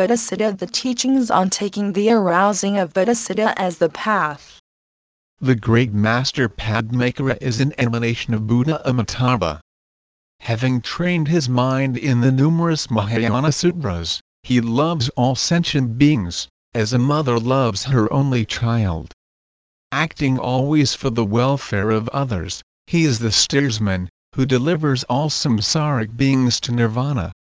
Bodhicitta the teachings on taking the arousing of Bodhicitta as the path. The great master Padmakara is an emanation of Buddha Amitabha. Having trained his mind in the numerous Mahayana Sutras, he loves all sentient beings, as a mother loves her only child. Acting always for the welfare of others, he is the steersman, who delivers all samsaric beings to nirvana.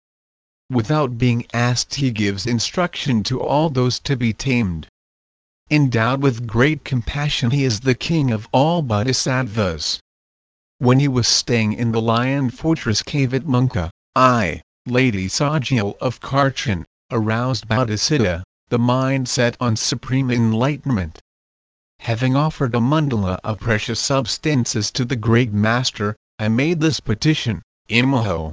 Without being asked he gives instruction to all those to be tamed. Endowed with great compassion he is the king of all bodhisattvas. When he was staying in the lion fortress cave at Munka, I, Lady Tsogyal of Kharchen, aroused Bodhicitta, the mind set on supreme enlightenment. Having offered a mandala of precious substances to the Great Master, I made this petition, Emaho.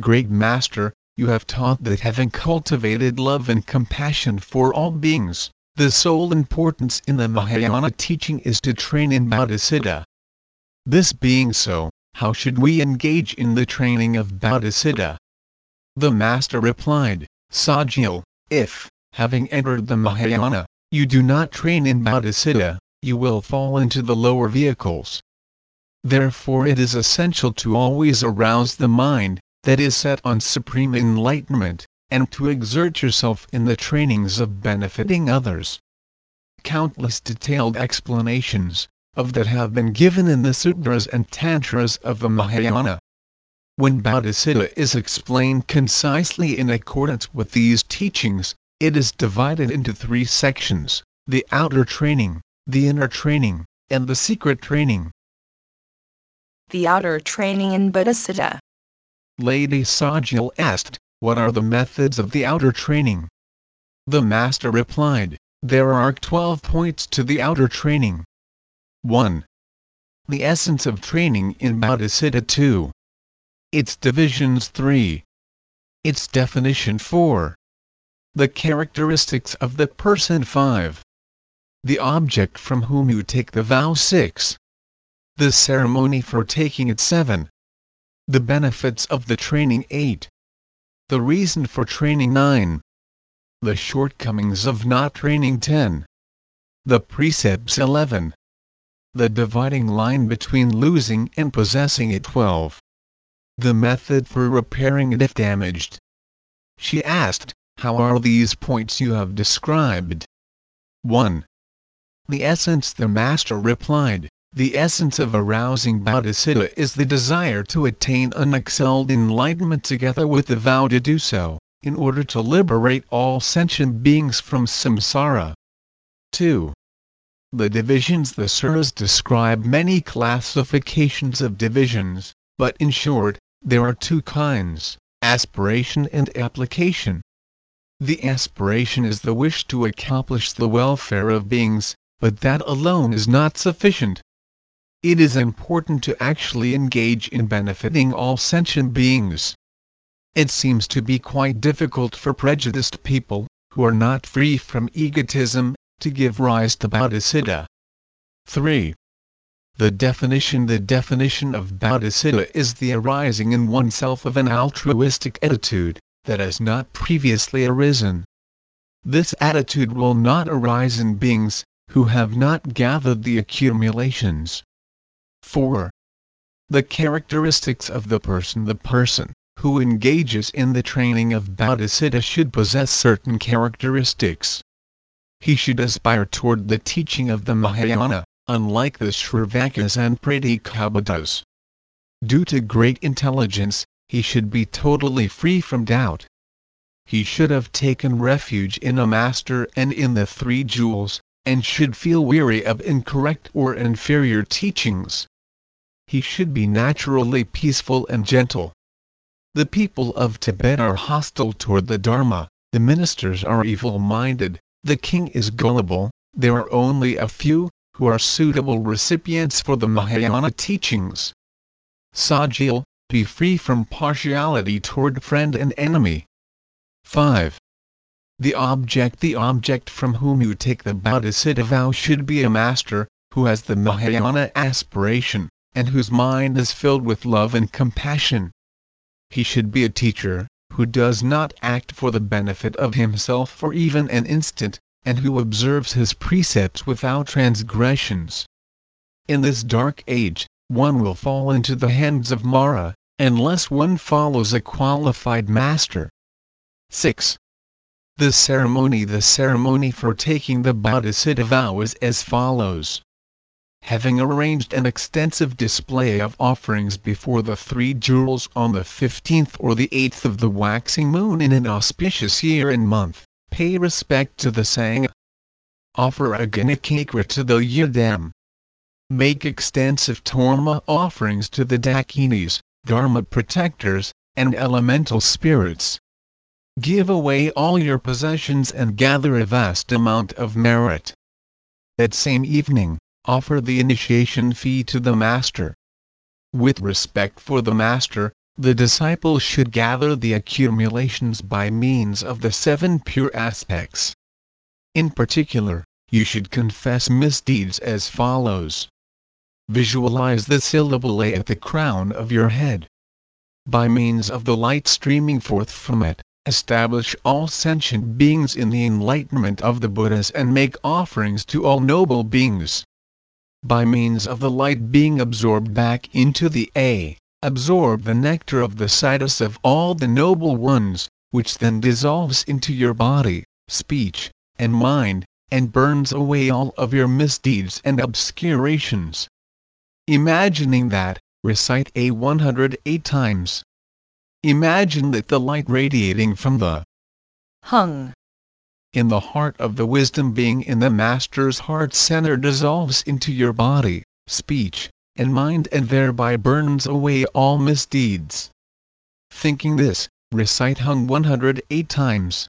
Great Master, you have taught that having cultivated love and compassion for all beings, the sole importance in the Mahayana teaching is to train in Bodhicitta. This being so, how should we engage in the training of Bodhicitta? The Master replied, Tsogyal, if, having entered the Mahayana, you do not train in Bodhicitta, you will fall into the lower vehicles. Therefore it is essential to always arouse the mind, that is set on supreme enlightenment, and to exert yourself in the trainings of benefiting others. Countless detailed explanations of that have been given in the sutras and tantras of the Mahayana. When Bodhicitta is explained concisely in accordance with these teachings, it is divided into three sections the outer training, the inner training, and the secret training. The outer training in Bodhicitta. Lady Tsogyal asked, What are the methods of the outer training? The Master replied, There are 12 points to the outer training. 1. The essence of training in Bodhicitta 2. Its divisions 3. Its definition 4. The characteristics of the person 5. The object from whom you take the vow 6. The ceremony for taking it 7. The benefits of the training 8. The reason for training 9. The shortcomings of not training 10. The precepts 11. The dividing line between losing and possessing it 12. The method for repairing it if damaged. She asked, how are these points you have described? 1. The essence The Master replied, the essence of arousing bodhicitta is the desire to attain unexcelled enlightenment together with the vow to do so, in order to liberate all sentient beings from samsara. 2. The divisions The Sutras describe many classifications of divisions, but in short, there are two kinds, aspiration and application. The aspiration is the wish to accomplish the welfare of beings, but that alone is not sufficient. It is important to actually engage in benefiting all sentient beings. It seems to be quite difficult for prejudiced people, who are not free from egotism, to give rise to bodhicitta. 3. The definition The definition of bodhicitta is the arising in oneself of an altruistic attitude, that has not previously arisen. This attitude will not arise in beings who have not gathered the accumulations. 4. The characteristics of the person The person who engages in the training of bodhicitta should possess certain characteristics. He should aspire toward the teaching of the Mahayana, unlike the Shravakas and Pratyekabuddhas. Due to great intelligence, he should be totally free from doubt. He should have taken refuge in a master and in the three jewels, and should feel weary of incorrect or inferior teachings. He should be naturally peaceful and gentle. The people of Tibet are hostile toward the Dharma, the ministers are evil-minded, the king is gullible, there are only a few who are suitable recipients for the Mahayana teachings. Tsogyal, be free from partiality toward friend and enemy. 5. The object The object from whom you take the Bodhisattva vow should be a master, who has the Mahayana aspiration, and whose mind is filled with love and compassion. He should be a teacher, who does not act for the benefit of himself for even an instant, and who observes his precepts without transgressions. In this dark age, one will fall into the hands of Mara, unless one follows a qualified master. 6. The ceremony The ceremony for taking the Bodhisattva vow is as follows. Having arranged an extensive display of offerings before the three jewels on the 15th or the 8th of the waxing moon in an auspicious year and month, pay respect to the Sangha. Offer a Ganachakra to the Yidam. Make extensive Torma offerings to the Dakinis, Dharma protectors, and elemental spirits. Give away all your possessions and gather a vast amount of merit. That same evening, offer the initiation fee to the Master. With respect for the Master, the disciple should gather the accumulations by means of the seven pure aspects. In particular, you should confess misdeeds as follows. Visualize the syllable A at the crown of your head. By means of the light streaming forth from it, establish all sentient beings in the enlightenment of the Buddhas and make offerings to all noble beings. By means of the light being absorbed back into the A, absorb the nectar of the siddhas of all the noble ones, which then dissolves into your body, speech, and mind, and burns away all of your misdeeds and obscurations. Imagining that, recite A 108 times. Imagine that the light radiating from the hung in the heart of the wisdom being in the Master's heart center dissolves into your body, speech, and mind and thereby burns away all misdeeds. Thinking this, recite Hung 108 times.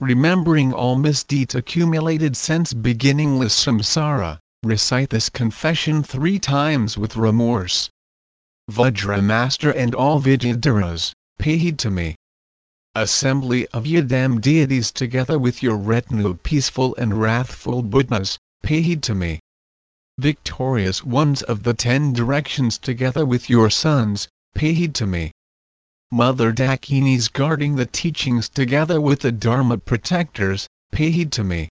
Remembering all misdeeds accumulated since beginningless samsara, recite this confession three times with remorse. Vajra Master and all Vidyadharas, pay heed to me. Assembly of Yidam deities together with your retinue peaceful and wrathful Buddhas, pay heed to me. Victorious ones of the ten directions together with your sons, pay heed to me. Mother Dakinis guarding the teachings together with the Dharma protectors, pay heed to me.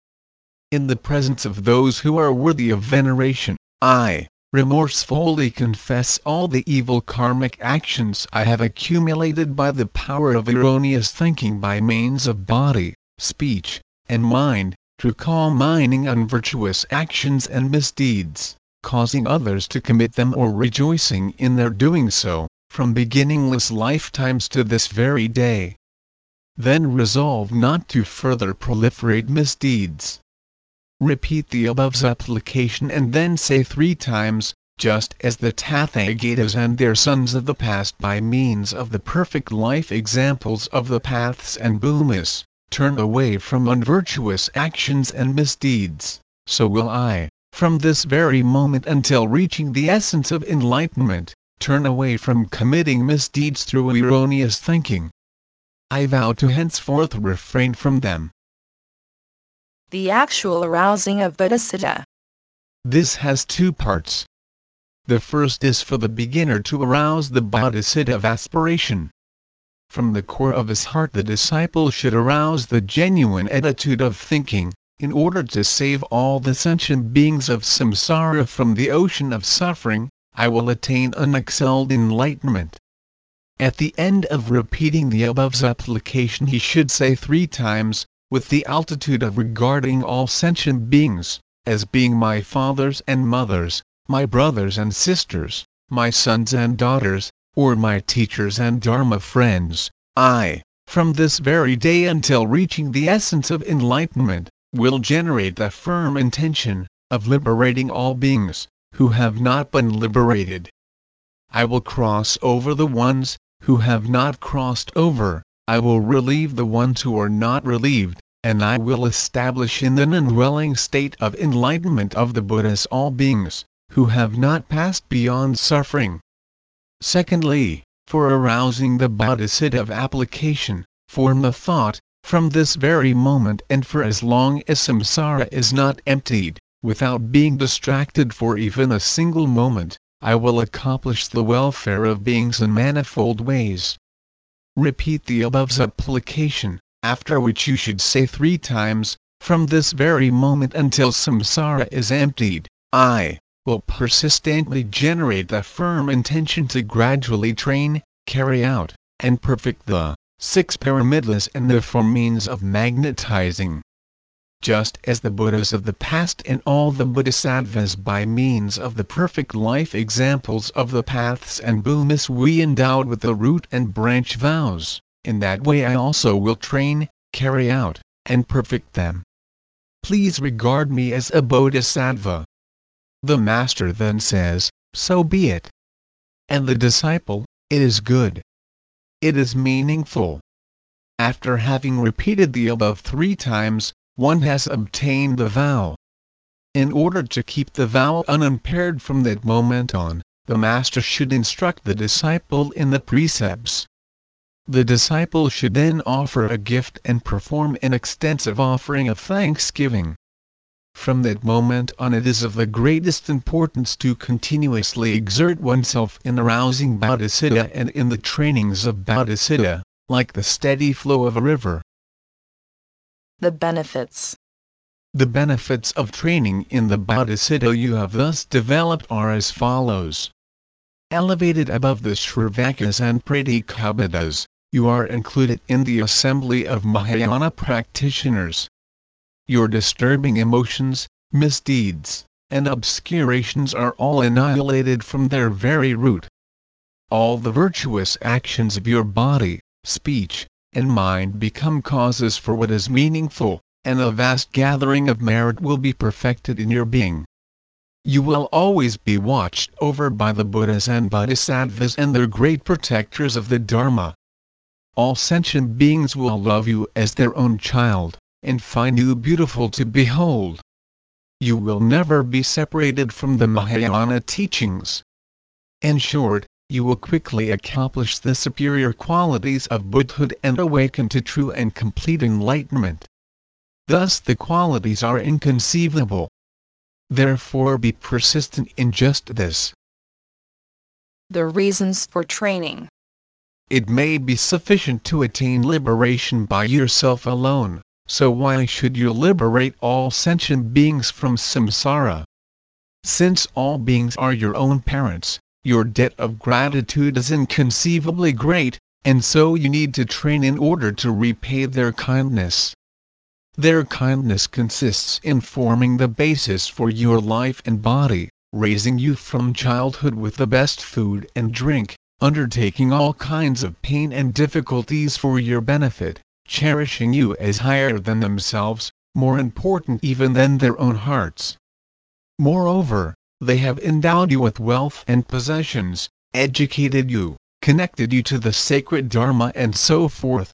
In the presence of those who are worthy of veneration, I, remorsefully confess all the evil karmic actions I have accumulated by the power of erroneous thinking by means of body, speech, and mind, to call mining unvirtuous actions and misdeeds, causing others to commit them or rejoicing in their doing so from beginningless lifetimes to this very day. Then resolve not to further proliferate misdeeds. Repeat the above supplication and then say three times, just as the Tathagatas and their sons of the past by means of the perfect life examples of the paths and bhumis, turn away from unvirtuous actions and misdeeds, so will I, from this very moment until reaching the essence of enlightenment, turn away from committing misdeeds through erroneous thinking. I vow to henceforth refrain from them. The actual arousing of Bodhicitta. This has two parts. The first is for the beginner to arouse the bodhicitta of aspiration. From the core of his heart the disciple should arouse the genuine attitude of thinking, in order to save all the sentient beings of samsara from the ocean of suffering, I will attain unexcelled enlightenment. At the end of repeating the above supplication he should say three times, with the altitude of regarding all sentient beings, as being my fathers and mothers, my brothers and sisters, my sons and daughters, or my teachers and Dharma friends, I, from this very day until reaching the essence of enlightenment, will generate the firm intention of liberating all beings who have not been liberated. I will cross over the ones who have not crossed over, I will relieve the ones who are not relieved, and I will establish in the indwelling state of enlightenment of the Buddhas all beings, who have not passed beyond suffering. Secondly, for arousing the bodhicitta of application, form the thought, from this very moment and for as long as samsara is not emptied, without being distracted for even a single moment, I will accomplish the welfare of beings in manifold ways. Repeat the above supplication, after which you should say three times, from this very moment until samsara is emptied, I will persistently generate the firm intention to gradually train, carry out, and perfect the six paramitas and the four means of magnetizing. Just as the Buddhas of the past and all the Bodhisattvas by means of the perfect life examples of the paths and bhumis we endowed with the root and branch vows, in that way I also will train, carry out, and perfect them. Please regard me as a Bodhisattva. The Master then says, So be it. And the disciple, It is good. It is meaningful. After having repeated the above three times, one has obtained the vow. In order to keep the vow unimpaired from that moment on, the Master should instruct the disciple in the precepts. The disciple should then offer a gift and perform an extensive offering of thanksgiving. From that moment on it is of the greatest importance to continuously exert oneself in arousing bodhicitta and in the trainings of bodhicitta, like the steady flow of a river. The benefits. The benefits of training in the bodhicitta you have thus developed are as follows. Elevated above the Shravakas and Pratyekabuddhas, you are included in the assembly of Mahayana practitioners your disturbing emotions, misdeeds, and obscurations are all annihilated from their very root. All the virtuous actions of your body, speech, and mind become causes for what is meaningful, and a vast gathering of merit will be perfected in your being. You will always be watched over by the Buddhas and Bodhisattvas and their great protectors of the Dharma. All sentient beings will love you as their own child and find you beautiful to behold. You will never be separated from the Mahayana teachings. In short, you will quickly accomplish the superior qualities of Buddhahood and awaken to true and complete enlightenment. Thus the qualities are inconceivable. Therefore be persistent in just this. The reasons for training. It may be sufficient to attain liberation by yourself alone so why should you liberate all sentient beings from samsara? Since all beings are your own parents, your debt of gratitude is inconceivably great, and so you need to train in order to repay their kindness. Their kindness consists in forming the basis for your life and body, raising you from childhood with the best food and drink, undertaking all kinds of pain and difficulties for your benefit, cherishing you as higher than themselves, more important even than their own hearts. Moreover, they have endowed you with wealth and possessions, educated you, connected you to the sacred Dharma and so forth.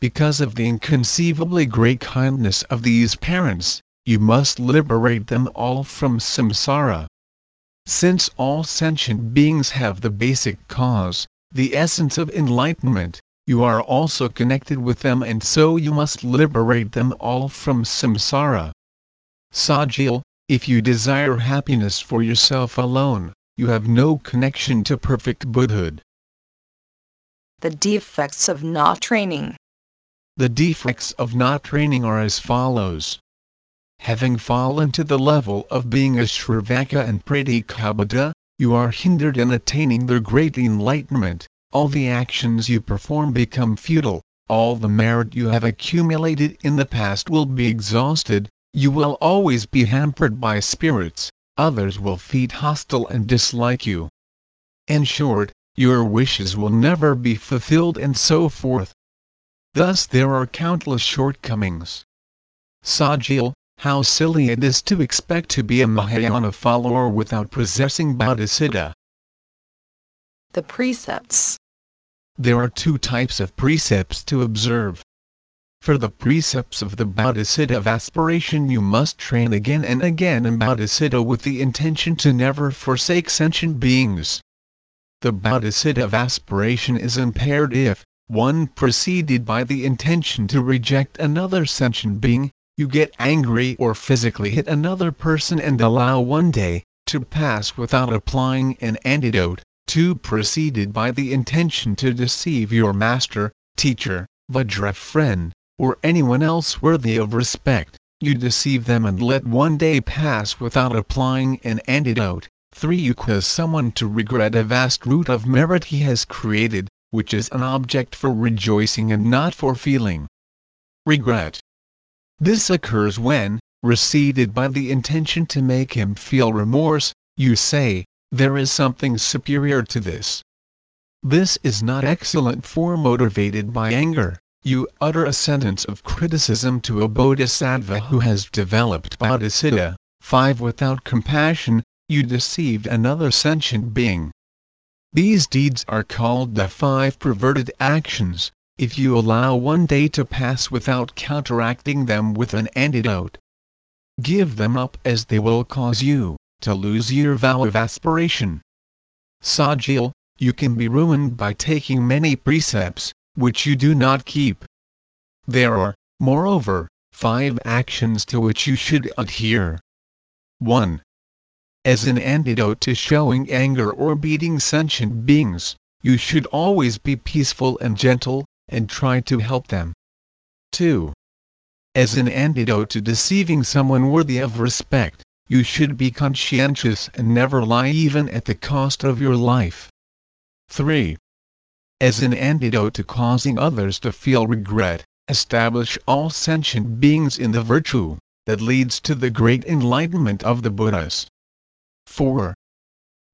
Because of the inconceivably great kindness of these parents, you must liberate them all from samsara. Since all sentient beings have the basic cause, the essence of enlightenment, you are also connected with them and so you must liberate them all from samsara. Tsogyal, if you desire happiness for yourself alone, you have no connection to perfect Buddhahood. The defects of not training. The defects of not training are as follows. Having fallen to the level of being a Shravaka and Pratyekabuddha, you are hindered in attaining the great enlightenment, all the actions you perform become futile, all the merit you have accumulated in the past will be exhausted, you will always be hampered by spirits, others will feed hostile and dislike you. In short, your wishes will never be fulfilled and so forth. Thus there are countless shortcomings. Tsogyal, how silly it is to expect to be a Mahayana follower without possessing Bodhicitta. The precepts. There are two types of precepts to observe. For the precepts of the Bodhicitta of aspiration you must train again and again in Bodhicitta with the intention to never forsake sentient beings. The Bodhicitta of aspiration is impaired if, one preceded by the intention to reject another sentient being, you get angry or physically hit another person and allow one day to pass without applying an antidote, two preceded by the intention to deceive your master, teacher, Vajra friend, or anyone else worthy of respect, you deceive them and let one day pass without applying an antidote. 3. You cause someone to regret a vast root of merit he has created, which is an object for rejoicing and not for feeling regret. This occurs when, receded by the intention to make him feel remorse, you say, there is something superior to this. This is not excellent for motivated by anger you utter a sentence of criticism to a bodhisattva who has developed bodhicitta. 5. Without compassion, you deceived another sentient being. These deeds are called the five perverted actions. If you allow one day to pass without counteracting them with an antidote, give them up as they will cause you to lose your vow of aspiration. Tsogyal, you can be ruined by taking many precepts, which you do not keep. There are, moreover, five actions to which you should adhere. 1. As an antidote to showing anger or beating sentient beings, you should always be peaceful and gentle, and try to help them. 2. As an antidote to deceiving someone worthy of respect, you should be conscientious and never lie even at the cost of your life. 3 as an antidote to causing others to feel regret, establish all sentient beings in the virtue that leads to the great enlightenment of the Buddhas. 4.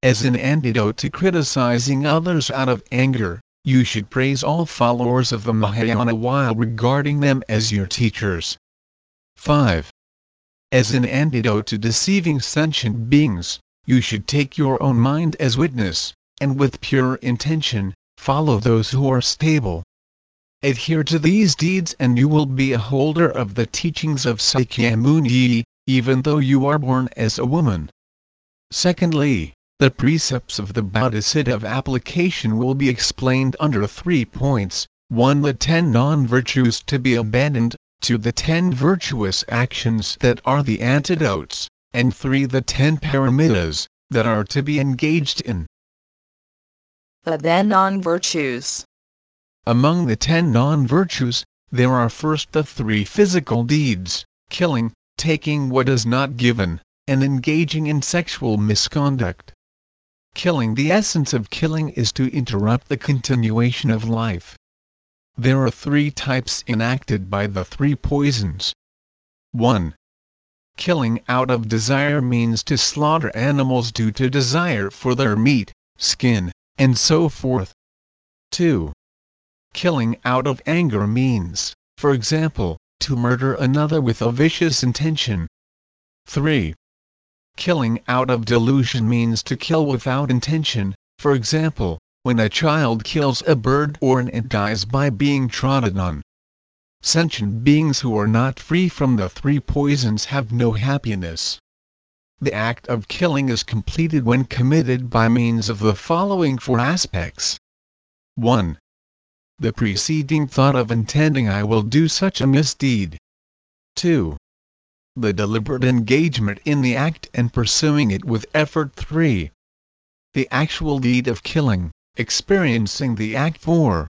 As an antidote to criticizing others out of anger, you should praise all followers of the Mahayana while regarding them as your teachers. 5. As an antidote to deceiving sentient beings, you should take your own mind as witness, and with pure intention, follow those who are stable. Adhere to these deeds and you will be a holder of the teachings of Sakyamuni, even though you are born as a woman. Secondly, the precepts of the Bodhicitta application will be explained under three points 1. The ten non virtues to be abandoned, 2. The ten virtuous actions that are the antidotes, and 3. The ten paramitas that are to be engaged in. The then non-virtues. Among the ten non-virtues, there are first the three physical deeds, killing, taking what is not given, and engaging in sexual misconduct. Killing The essence of killing is to interrupt the continuation of life. There are three types enacted by the three poisons. 1. Killing out of desire means to slaughter animals due to desire for their meat, skin, and so forth. 2. Killing out of anger means, for example, to murder another with a vicious intention. 3. Killing out of delusion means to kill without intention, for example, when a child kills a bird or an ant dies by being trodden on. Sentient beings who are not free from the three poisons have no happiness. The act of killing is completed when committed by means of the following four aspects. 1. The preceding thought of intending I will do such a misdeed. 2. The deliberate engagement in the act and pursuing it with effort. 3. The actual deed of killing, experiencing the act. 4.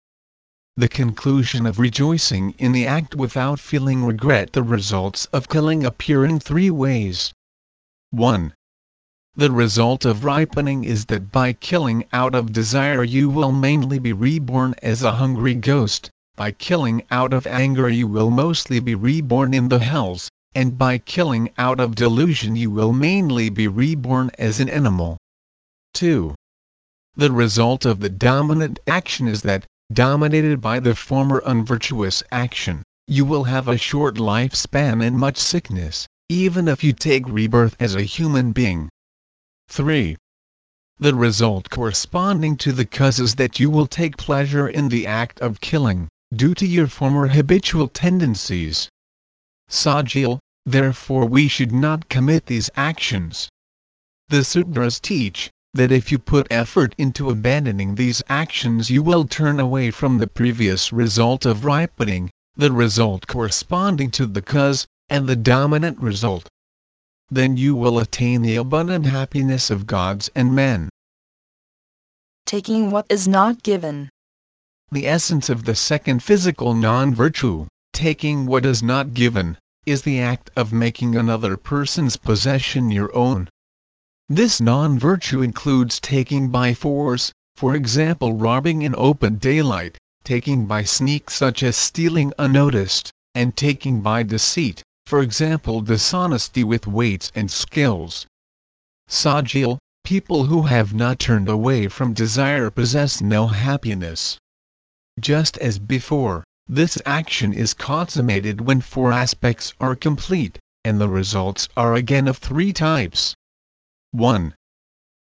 The conclusion of rejoicing in the act without feeling regret. The results of killing appear in three ways. 1. The result of ripening is that by killing out of desire you will mainly be reborn as a hungry ghost, by killing out of anger you will mostly be reborn in the hells, and by killing out of delusion you will mainly be reborn as an animal. 2. The result of the dominant action is that, dominated by the former unvirtuous action, you will have a short lifespan and much sickness, even if you take rebirth as a human being. 3. The result corresponding to the cause is that you will take pleasure in the act of killing, due to your former habitual tendencies. Tsogyal, therefore we should not commit these actions. The sutras teach that if you put effort into abandoning these actions you will turn away from the previous result of ripening, the result corresponding to the cause, and the dominant result. Then you will attain the abundant happiness of gods and men. Taking what is not given. The essence of the second physical non-virtue, taking what is not given, is the act of making another person's possession your own. This non-virtue includes taking by force, for example robbing in open daylight, taking by sneak such as stealing unnoticed, and taking by deceit, for example dishonesty with weights and scales. Tsogyal, people who have not turned away from desire possess no happiness. Just as before, this action is consummated when four aspects are complete, and the results are again of three types. 1.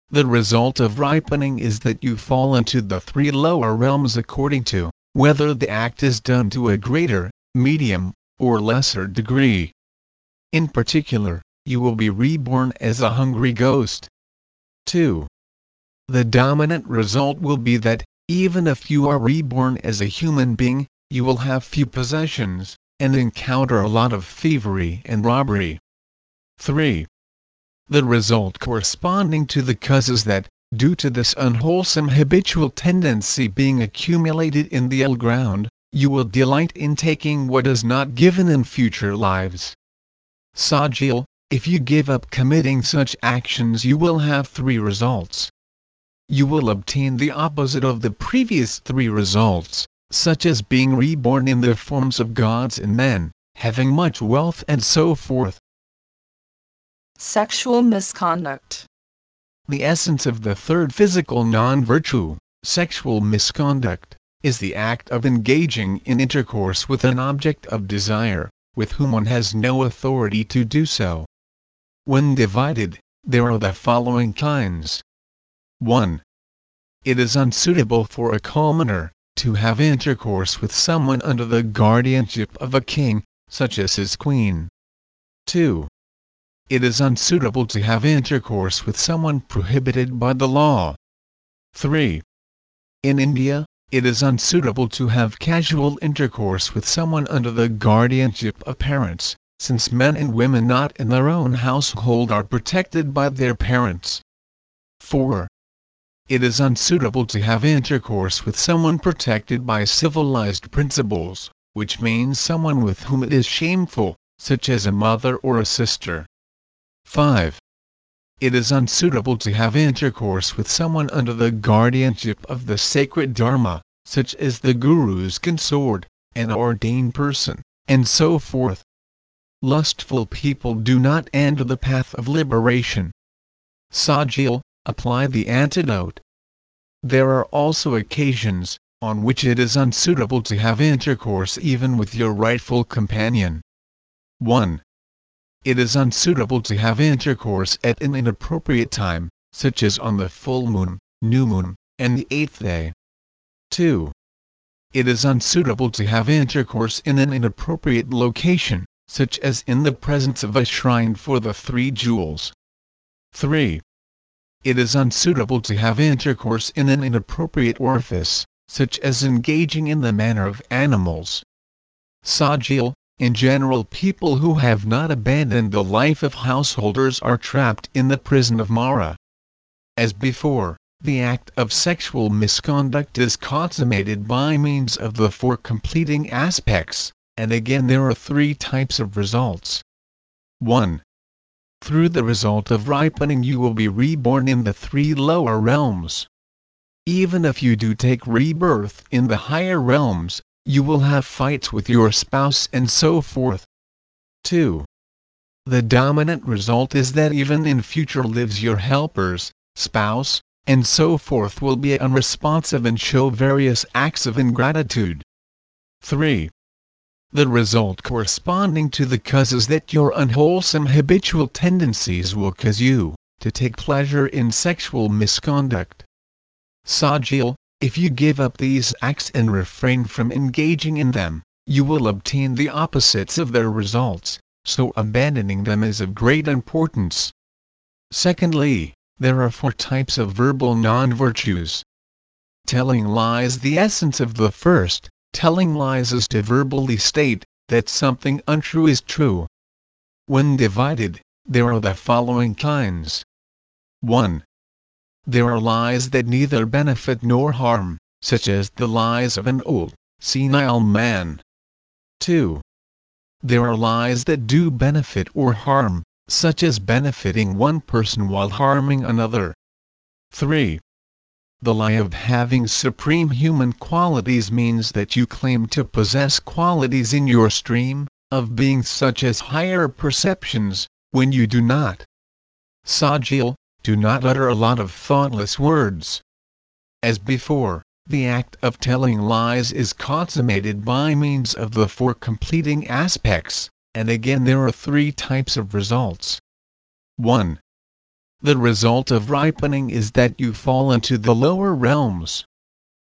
The result of ripening is that you fall into the three lower realms according to whether the act is done to a greater, medium, or lesser degree. In particular, you will be reborn as a hungry ghost. 2. The dominant result will be that, even if you are reborn as a human being, you will have few possessions, and encounter a lot of thievery and robbery. 3 the result corresponding to the cause is that, due to this unwholesome habitual tendency being accumulated in the all-ground, you will delight in taking what is not given in future lives. Tsogyal, if you give up committing such actions you will have three results. You will obtain the opposite of the previous three results, such as being reborn in the forms of gods and men, having much wealth and so forth. Sexual misconduct. The essence of the third physical non-virtue, sexual misconduct, is the act of engaging in intercourse with an object of desire, with whom one has no authority to do so. When divided, there are the following kinds. 1. It is unsuitable for a commoner to have intercourse with someone under the guardianship of a king, such as his queen. 2 it is unsuitable to have intercourse with someone prohibited by the law. 3. In India, it is unsuitable to have casual intercourse with someone under the guardianship of parents, since men and women not in their own household are protected by their parents. 4. It is unsuitable to have intercourse with someone protected by civilized principles, which means someone with whom it is shameful, such as a mother or a sister. 5. It is unsuitable to have intercourse with someone under the guardianship of the sacred Dharma, such as the Guru's consort, an ordained person, and so forth. Lustful people do not enter the path of liberation. Tsogyal, apply the antidote. There are also occasions, on which it is unsuitable to have intercourse even with your rightful companion. 1 it is unsuitable to have intercourse at an inappropriate time, such as on the full moon, new moon, and the eighth day. 2. It is unsuitable to have intercourse in an inappropriate location, such as in the presence of a shrine for the three jewels. 3. It is unsuitable to have intercourse in an inappropriate orifice, such as engaging in the manner of animals. Tsogyal, in general people who have not abandoned the life of householders are trapped in the prison of Mara. As before, the act of sexual misconduct is consummated by means of the four completing aspects, and again there are three types of results. 1. Through the result of ripening you will be reborn in the three lower realms. Even if you do take rebirth in the higher realms, you will have fights with your spouse and so forth. 2. The dominant result is that even in future lives your helpers, spouse, and so forth will be unresponsive and show various acts of ingratitude. 3. The result corresponding to the cause is that your unwholesome habitual tendencies will cause you to take pleasure in sexual misconduct. Tsogyal, if you give up these acts and refrain from engaging in them, you will obtain the opposites of their results, so abandoning them is of great importance. Secondly, there are four types of verbal non-virtues. Telling lies The essence of the first, telling lies is to verbally state that something untrue is true. When divided, there are the following kinds. 1. There are lies that neither benefit nor harm, such as the lies of an old, senile man. 2. There are lies that do benefit or harm, such as benefiting one person while harming another. 3. The lie of having supreme human qualities means that you claim to possess qualities in your stream of being such as higher perceptions, when you do not. Tsogyal, do not utter a lot of thoughtless words. As before, the act of telling lies is consummated by means of the four completing aspects, and again there are three types of results. 1. The result of ripening is that you fall into the lower realms.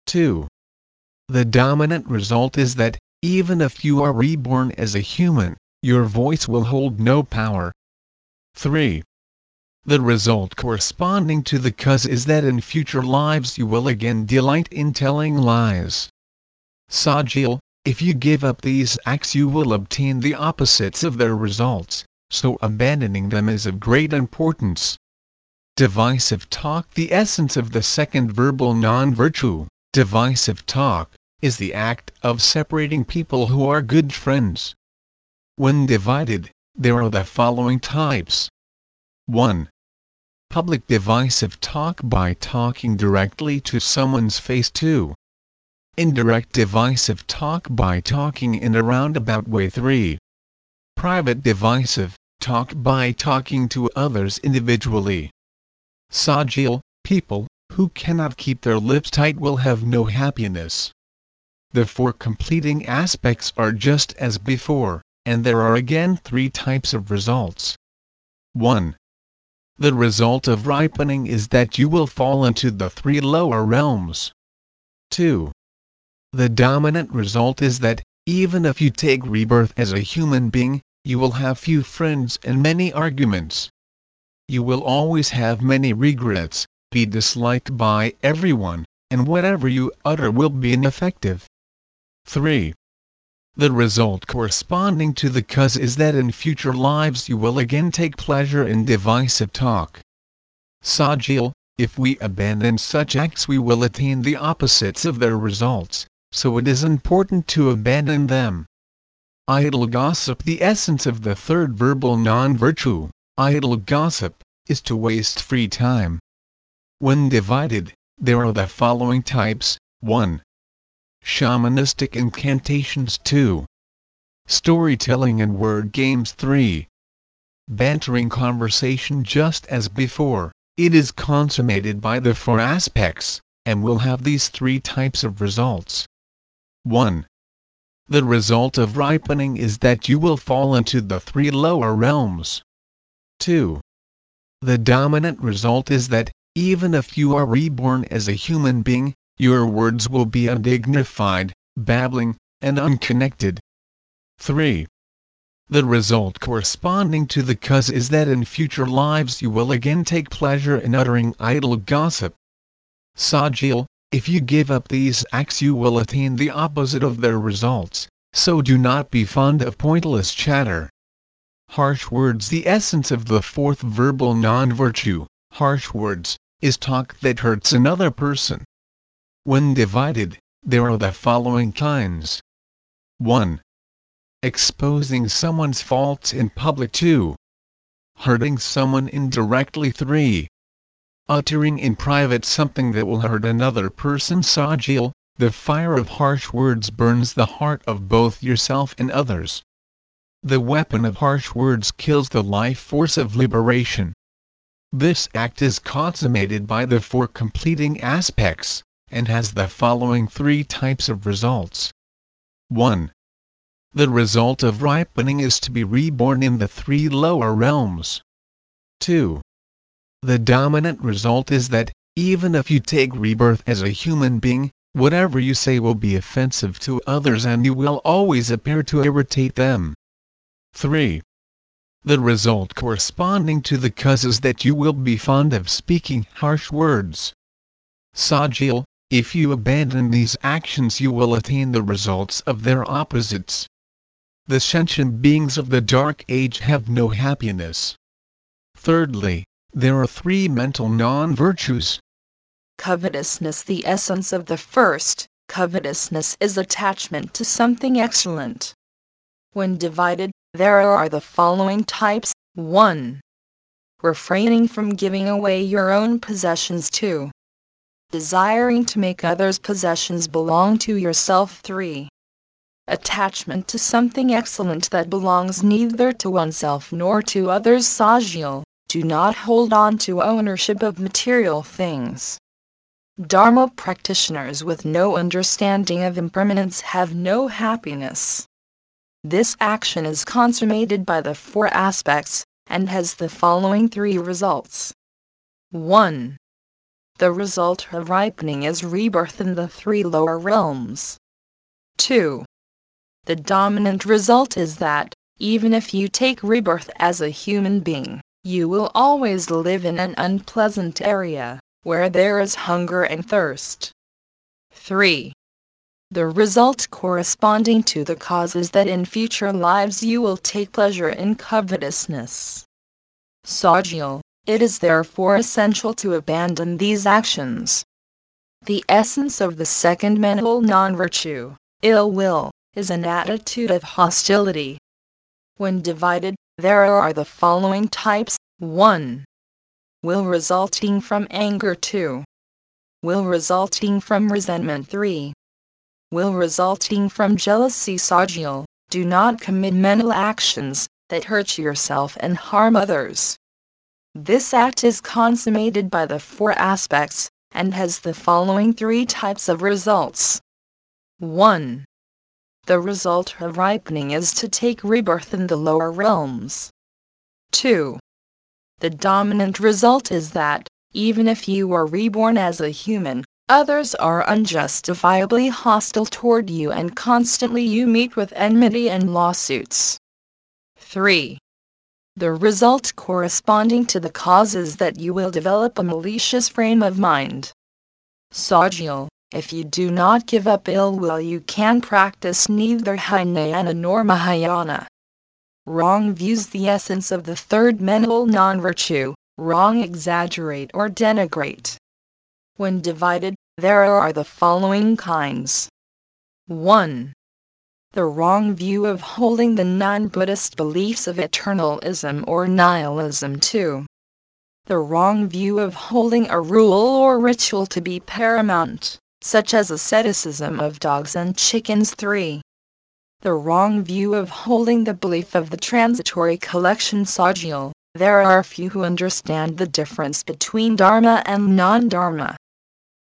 2. The dominant result is that, even if you are reborn as a human, your voice will hold no power. 3. The result corresponding to the cause is that in future lives you will again delight in telling lies. Tsogyal, if you give up these acts you will obtain the opposites of their results, so abandoning them is of great importance. Divisive talk The essence of the second verbal non-virtue, divisive talk, is the act of separating people who are good friends. When divided, there are the following types. 1 public divisive talk by talking directly to someone's face 2. Indirect divisive talk by talking in a roundabout way 3. Private divisive talk by talking to others individually. Tsogyal, people who cannot keep their lips tight will have no happiness. The four completing aspects are just as before, and there are again three types of results. 1. The result of ripening is that you will fall into the three lower realms. 2. The dominant result is that, even if you take rebirth as a human being, you will have few friends and many arguments. You will always have many regrets, be disliked by everyone, and whatever you utter will be ineffective. 3. The result corresponding to the cause is that in future lives you will again take pleasure in divisive talk. Tsogyal, if we abandon such acts we will attain the opposites of their results, so it is important to abandon them. Idle gossip The essence of the third verbal non-virtue, idle gossip, is to waste free time. When divided, there are the following types, 1 shamanistic incantations 2. Storytelling and word games 3. Bantering conversation just as before, it is consummated by the four aspects, and will have these three types of results. 1. The result of ripening is that you will fall into the three lower realms. 2. The dominant result is that, even if you are reborn as a human being, your words will be undignified, babbling, and unconnected. 3. The result corresponding to the cause is that in future lives you will again take pleasure in uttering idle gossip. Tsogyal, if you give up these acts you will attain the opposite of their results, so do not be fond of pointless chatter. Harsh words The essence of the fourth verbal non-virtue, harsh words, is talk that hurts another person. When divided, there are the following kinds. 1. Exposing someone's faults in public 2. Hurting someone indirectly 3. Uttering in private something that will hurt another person Tsogyal, the fire of harsh words burns the heart of both yourself and others. The weapon of harsh words kills the life force of liberation. This act is consummated by the four completing aspects and has the following three types of results. 1. The result of ripening is to be reborn in the three lower realms. 2. The dominant result is that, Even if you take rebirth as a human being, whatever you say will be offensive to others and you will always appear to irritate them. 3. The result corresponding to the cause is that you will be fond of speaking harsh words. Tsogyal, if you abandon these actions you will attain the results of their opposites. The sentient beings of the Dark Age have no happiness. Thirdly, there are three mental non-virtues. Covetousness The essence of the first, covetousness is attachment to something excellent. When divided, there are the following types 1. Refraining from giving away your own possessions 2. Desiring to make others' possessions belong to yourself 3 attachment to something excellent that belongs neither to oneself nor to others. Tsogyal, do not hold on to ownership of material things. Dharma practitioners with no understanding of impermanence have no happiness. This action is consummated by the four aspects, and has the following three results. 1. The result of ripening is rebirth in the three lower realms. 2. The dominant result is that, even if you take rebirth as a human being, you will always live in an unpleasant area, where there is hunger and thirst. 3. The result corresponding to the cause is that in future lives you will take pleasure in covetousness. Tsogyal, it is therefore essential to abandon these actions. The essence of the second mental non virtue, ill will, is an attitude of hostility. When divided, there are the following types 1. Will resulting from anger 2. Will resulting from resentment 3. Will resulting from jealousy Tsogyal, do not commit mental actions that hurt yourself and harm others. This act is consummated by the four aspects, and has the following three types of results. 1. The result of ripening is to take rebirth in the lower realms. 2. The dominant result is that, even if you are reborn as a human, others are unjustifiably hostile toward you and constantly you meet with enmity and lawsuits. 3. The result corresponding to the cause is that you will develop a malicious frame of mind. Tsogyal, if you do not give up ill will you can practice neither Hinayana nor Mahayana. Wrong views the essence of the third mental non-virtue, wrong exaggerate or denigrate. When divided, there are the following kinds. 1. The wrong view of holding the non-Buddhist beliefs of eternalism or nihilism too. The wrong view of holding a rule or ritual to be paramount such as asceticism of dogs and chickens 3. The wrong view of holding the belief of the transitory collection Tsogyal, there are few who understand the difference between Dharma and non-Dharma.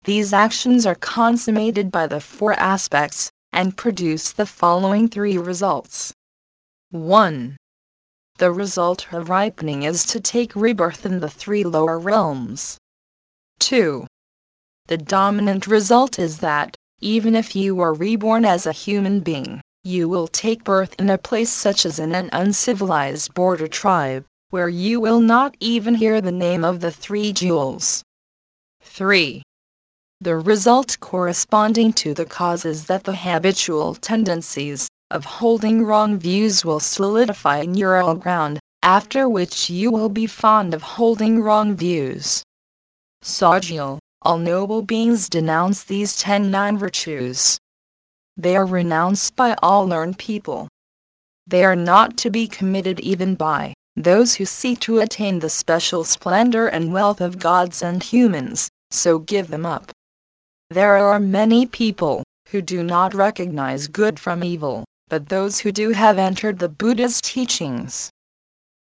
These actions are consummated by the four aspects, and produce the following three results. 1. The result of ripening is to take rebirth in the three lower realms. 2. The dominant result is that, even if you are reborn as a human being, you will take birth in a place such as in an uncivilized border tribe, where you will not even hear the name of the three jewels. 3. The result corresponding to the cause is that the habitual tendencies of holding wrong views will solidify in your ground, after which you will be fond of holding wrong views. Tsogyal all noble beings denounce these ten nine virtues. They are renounced by all learned people. They are not to be committed even by those who seek to attain the special splendor and wealth of gods and humans, so give them up. There are many people who do not recognize good from evil, but those who do have entered the Buddha's teachings.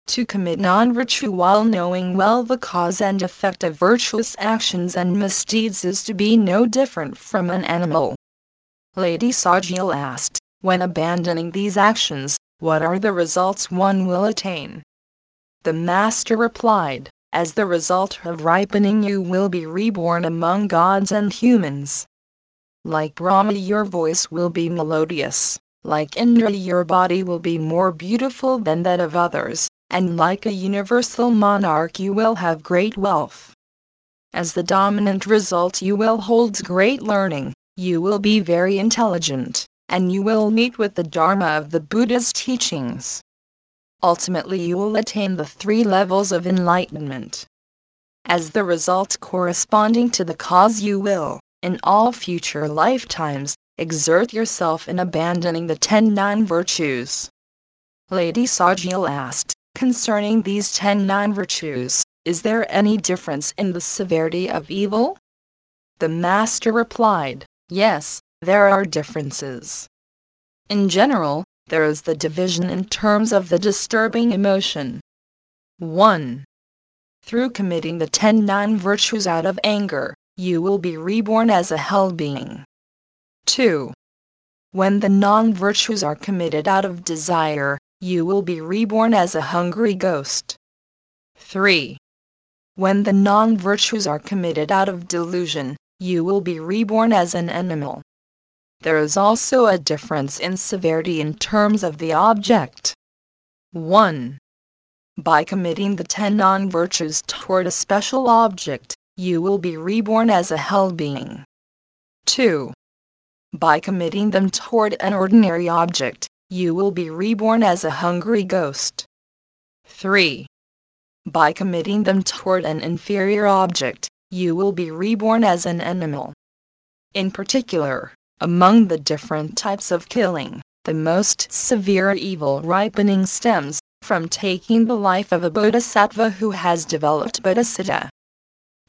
To commit non-virtue while knowing well the cause and effect of virtuous actions and misdeeds is to be no different from an animal. Lady Tsogyal asked, when abandoning these actions, what are the results one will attain? The Master replied, As the result of ripening, you will be reborn among gods and humans. Like Brahma, your voice will be melodious. Like Indra, your body will be more beautiful than that of others, and like a universal monarch, you will have great wealth. As the dominant result, you will hold great learning, you will be very intelligent, and you will meet with the Dharma of the Buddha's teachings. Ultimately, you will attain the three levels of enlightenment. As the result corresponding to the cause, you will, in all future lifetimes, exert yourself in abandoning the ten nine virtues. Lady Tsogyal asked, concerning these ten nine virtues, is there any difference in the severity of evil? The Master replied, Yes, there are differences. In general, there is the division in terms of the disturbing emotion. 1. Through committing the ten nine virtues out of anger, you will be reborn as a hell being. 2. When the non virtues are committed out of desire, you will be reborn as a hungry ghost. 3. When the non virtues are committed out of delusion, you will be reborn as an animal. There is also a difference in severity in terms of the object. 1. By committing the ten non virtues toward a special object, you will be reborn as a hell being. 2. By committing them toward an ordinary object, you will be reborn as a hungry ghost. 3. By committing them toward an inferior object, you will be reborn as an animal. In particular, among the different types of killing, the most severe evil ripening stems from taking the life of a bodhisattva who has developed bodhicitta.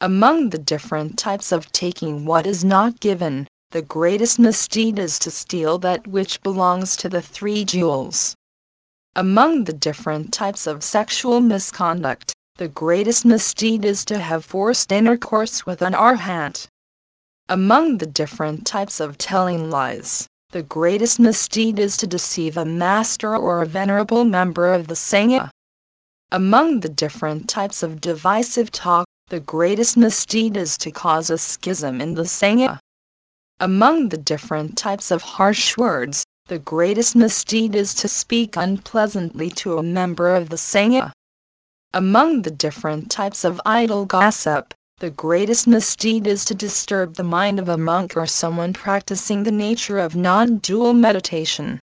Among the different types of taking what is not given, the greatest misdeed is to steal that which belongs to the three jewels. Among the different types of sexual misconduct, the greatest misdeed is to have forced intercourse with an arhat. Among the different types of telling lies, the greatest misdeed is to deceive a master or a venerable member of the Sangha. Among the different types of divisive talk, the greatest misdeed is to cause a schism in the Sangha. Among the different types of harsh words, the greatest misdeed is to speak unpleasantly to a member of the Sangha. Among the different types of idle gossip, the greatest misdeed is to disturb the mind of a monk or someone practicing the nature of non dual meditation.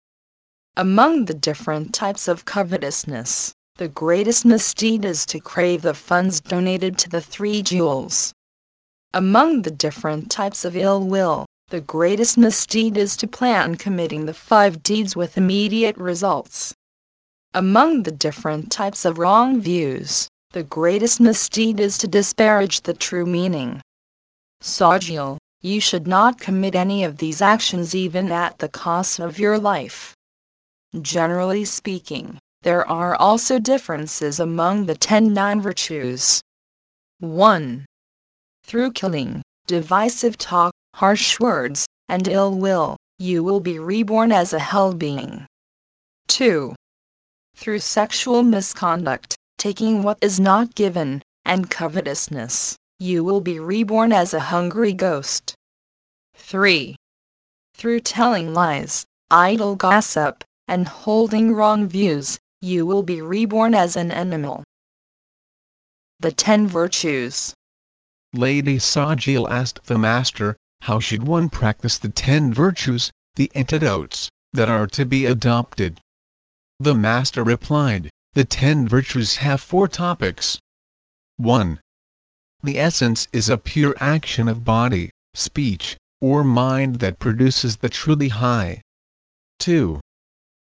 Among the different types of covetousness, the greatest misdeed is to crave the funds donated to the three jewels. Among the different types of ill will, the greatest misdeed is to plan committing the five deeds with immediate results. Among the different types of wrong views, the greatest misdeed is to disparage the true meaning. Tsogyal, you should not commit any of these actions even at the cost of your life. Generally speaking, there are also differences among the ten nine virtues. 1. Through killing, divisive talk, harsh words, and ill will, you will be reborn as a hell being. 2. Through sexual misconduct, taking what is not given, and covetousness, you will be reborn as a hungry ghost. 3. Through telling lies, idle gossip, and holding wrong views, you will be reborn as an animal. The Ten Virtues Lady Tsogyal asked the Master, how should one practice the ten virtues, the antidotes, that are to be adopted? The Master replied, the ten virtues have four topics. 1. The essence is a pure action of body, speech, or mind that produces the truly high. 2.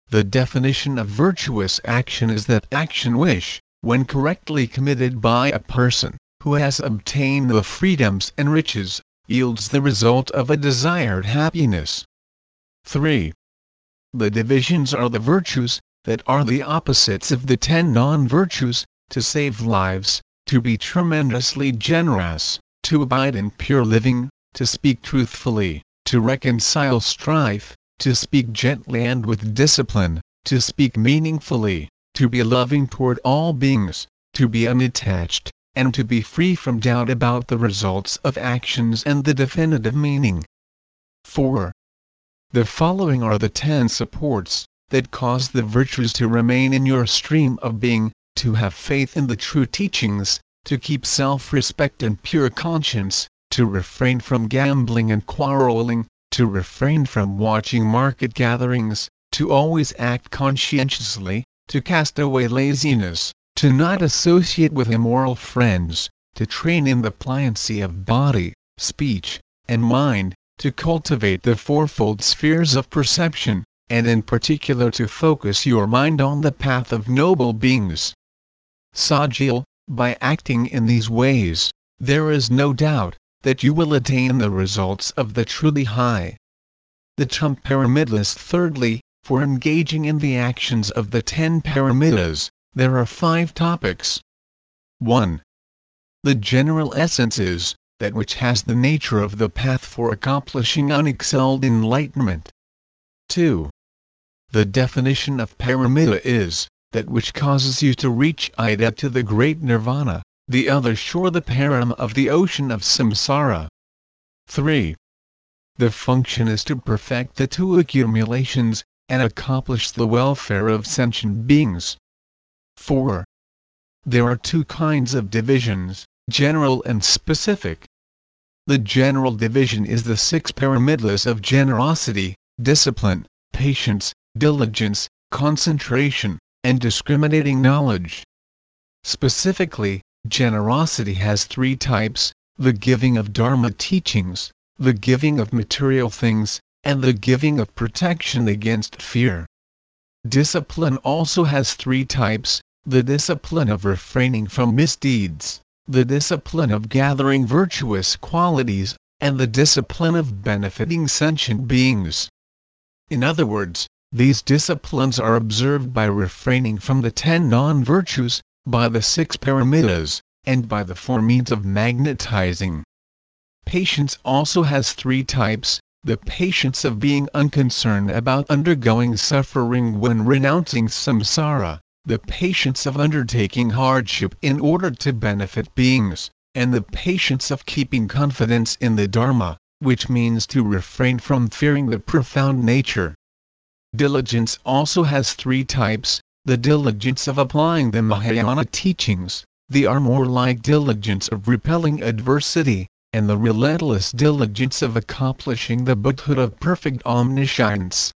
The definition of virtuous action is that action which, when correctly committed by a person, who has obtained the freedoms and riches yields the result of a desired happiness. 3. The divisions are the virtues, that are the opposites of the ten non-virtues, to save lives, to be tremendously generous, to abide in pure living, to speak truthfully, to reconcile strife, to speak gently and with discipline, to speak meaningfully, to be loving toward all beings, to be unattached, and to be free from doubt about the results of actions and the definitive meaning. 4. The following are the ten supports that cause the virtues to remain in your stream of being, to have faith in the true teachings, to keep self-respect and pure conscience, to refrain from gambling and quarreling, to refrain from watching market gatherings, to always act conscientiously, to cast away laziness, to not associate with immoral friends, to train in the pliancy of body, speech, and mind, to cultivate the fourfold spheres of perception, and in particular to focus your mind on the path of noble beings. Tsogyal, by acting in these ways, there is no doubt that you will attain the results of the truly high. The Trump Paramitas thirdly, for engaging in the actions of the ten paramitas, there are five topics. 1. The general essence is that which has the nature of the path for accomplishing unexcelled enlightenment. 2. The definition of paramita is that which causes you to reach Ida to the great nirvana, the other shore the param of the ocean of samsara. 3. The function is to perfect the two accumulations, and accomplish the welfare of sentient beings. 4. There are two kinds of divisions, general and specific. The general division is the six paramitas of generosity, discipline, patience, diligence, concentration, and discriminating knowledge. Specifically, generosity has three types the giving of Dharma teachings, the giving of material things, and the giving of protection against fear. Discipline also has three types the discipline of refraining from misdeeds, the discipline of gathering virtuous qualities, and the discipline of benefiting sentient beings. In other words, these disciplines are observed by refraining from the ten non-virtues, by the six paramitas, and by the four means of magnetizing. Patience also has three types, the patience of being unconcerned about undergoing suffering when renouncing samsara, the patience of undertaking hardship in order to benefit beings, and the patience of keeping confidence in the Dharma, which means to refrain from fearing the profound nature. Diligence also has three types the diligence of applying the Mahayana teachings, the Amor-like diligence of repelling adversity, and the relentless diligence of accomplishing the Buddhahood of perfect omniscience.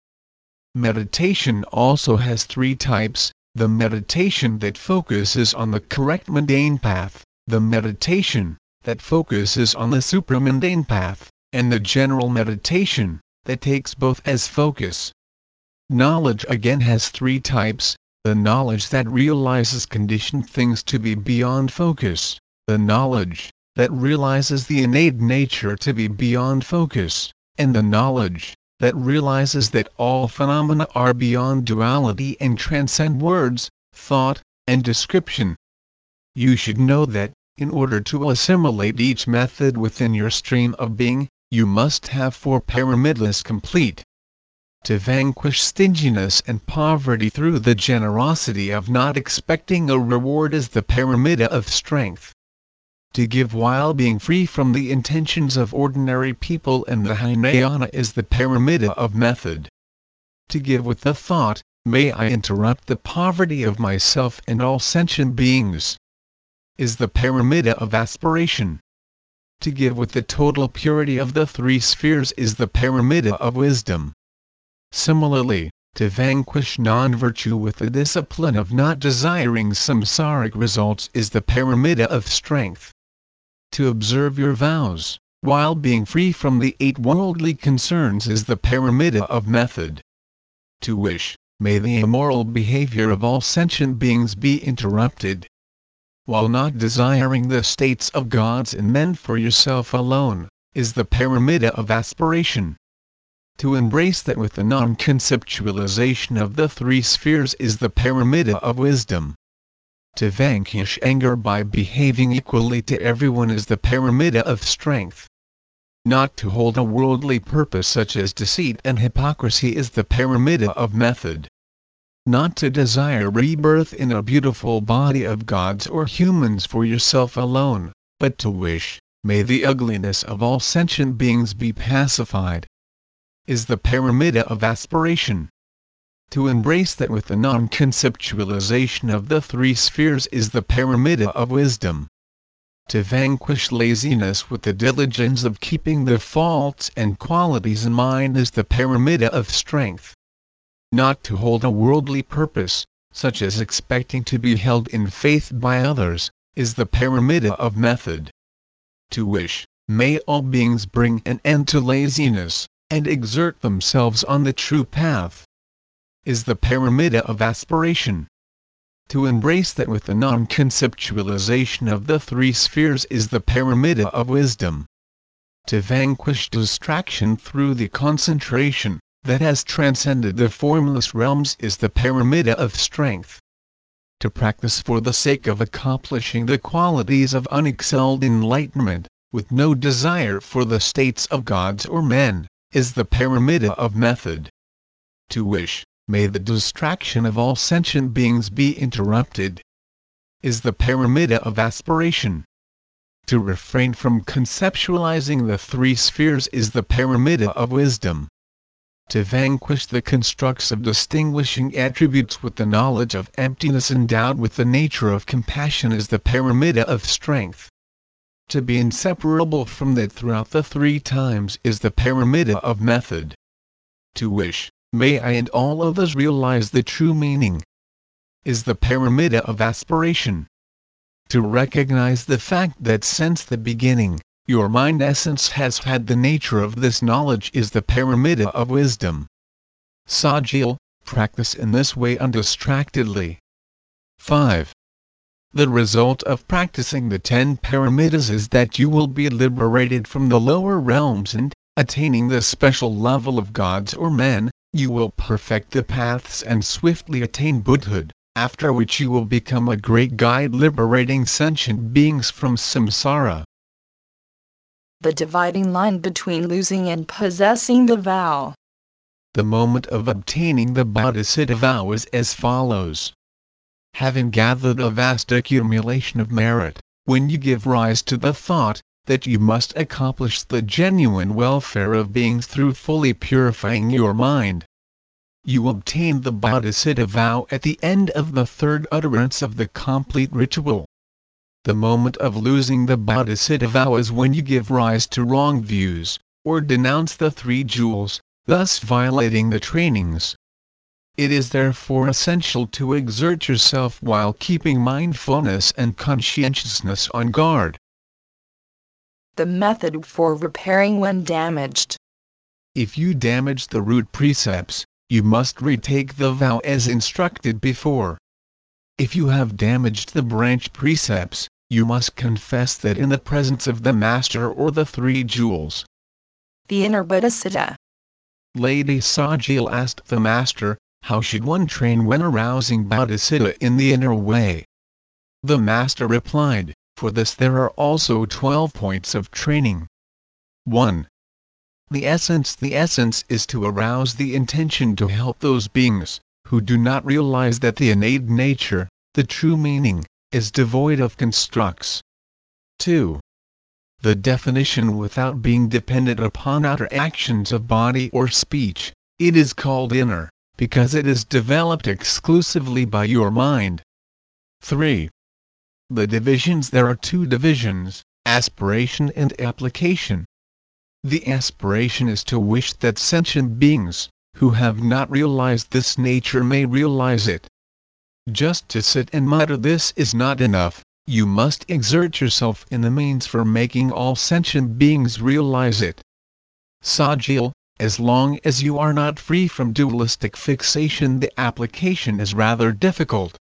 Meditation also has three types the meditation that focuses on the correct mundane path, the meditation that focuses on the supramundane path, and the general meditation that takes both as focus. Knowledge again has three types the knowledge that realizes conditioned things to be beyond focus, the knowledge that realizes the innate nature to be beyond focus, and the knowledge that realizes that all phenomena are beyond duality and transcend words, thought, and description. You should know that, in order to assimilate each method within your stream of being, you must have four paramitas complete. To vanquish stinginess and poverty through the generosity of not expecting a reward is the paramita of strength to give while being free from the intentions of ordinary people and the Hinayana is the paramita of method. To give with the thought, may I interrupt the poverty of myself and all sentient beings, is the paramita of aspiration. To give with the total purity of the three spheres is the paramita of wisdom. Similarly, to vanquish non-virtue with the discipline of not desiring samsaric results is the paramita of strength to observe your vows, while being free from the eight worldly concerns is the paramita of method. To wish, may the immoral behavior of all sentient beings be interrupted. While not desiring the states of gods and men for yourself alone, is the paramita of aspiration. To embrace that with the non-conceptualization of the three spheres is the paramita of wisdom. To vanquish anger by behaving equally to everyone is the paramita of strength. Not to hold a worldly purpose such as deceit and hypocrisy is the paramita of method. not to desire rebirth in a beautiful body of gods or humans for yourself alone, but to wish, may the ugliness of all sentient beings be pacified. Is the paramita of aspiration. To embrace that with the non-conceptualization of the three spheres is the paramita of wisdom. To vanquish laziness with the diligence of keeping the faults and qualities in mind is the paramita of strength not to hold a worldly purpose, such as expecting to be held in faith by others, is the paramita of method. To wish, may all beings bring an end to laziness, and exert themselves on the true path, is the paramita of aspiration. To embrace that with the non-conceptualization of the three spheres is the paramita of wisdom. To vanquish distraction through the concentration, that has transcended the formless realms is the paramita of strength. To practice for the sake of accomplishing the qualities of unexcelled enlightenment, with no desire for the states of gods or men, is the paramita of method. To wish, may the distraction of all sentient beings be interrupted, is the paramita of aspiration. To refrain from conceptualizing the three spheres is the paramita of wisdom to vanquish the constructs of distinguishing attributes with the knowledge of emptiness endowed with the nature of compassion is the paramita of strength. To be inseparable from that throughout the three times is the paramita of method. To wish, may I and all others realize the true meaning, is the paramita of aspiration. To recognize the fact that since the beginning, your mind essence has had the nature of this knowledge is the paramita of wisdom. Tsogyal, practice in this way undistractedly. 5. The result of practicing the ten paramitas is that you will be liberated from the lower realms and, attaining the special level of gods or men, you will perfect the paths and swiftly attain Buddhahood, after which you will become a great guide liberating sentient beings from samsara the dividing line between losing and possessing the vow. The moment of obtaining the bodhisattva vow is as follows. Having gathered a vast accumulation of merit, when you give rise to the thought that you must accomplish the genuine welfare of beings through fully purifying your mind, you obtain the bodhisattva vow at the end of the third utterance of the complete ritual. The moment of losing the bodhisattva vow is when you give rise to wrong views, or denounce the three jewels, thus violating the trainings. It is therefore essential to exert yourself while keeping mindfulness and conscientiousness on guard. The method for repairing when damaged. If you damage the root precepts, you must retake the vow as instructed before. If you have damaged the branch precepts, you must confess that in the presence of the Master or the Three Jewels. The inner Bodhicitta. Lady Tsogyal asked the Master, how should one train when arousing Bodhicitta in the inner way? The Master replied, for this there are also 12 points of training. 1. The essence The essence is to arouse the intention to help those beings, who do not realize that the innate nature, the true meaning, is devoid of constructs. 2. The definition without being dependent upon outer actions of body or speech, it is called inner, because it is developed exclusively by your mind. 3. The divisions There are two divisions, aspiration and application. The aspiration is to wish that sentient beings, who have not realized this nature may realize it. Just to sit and mutter this is not enough, you must exert yourself in the means for making all sentient beings realize it. Tsogyal, as long as you are not free from dualistic fixation the application is rather difficult.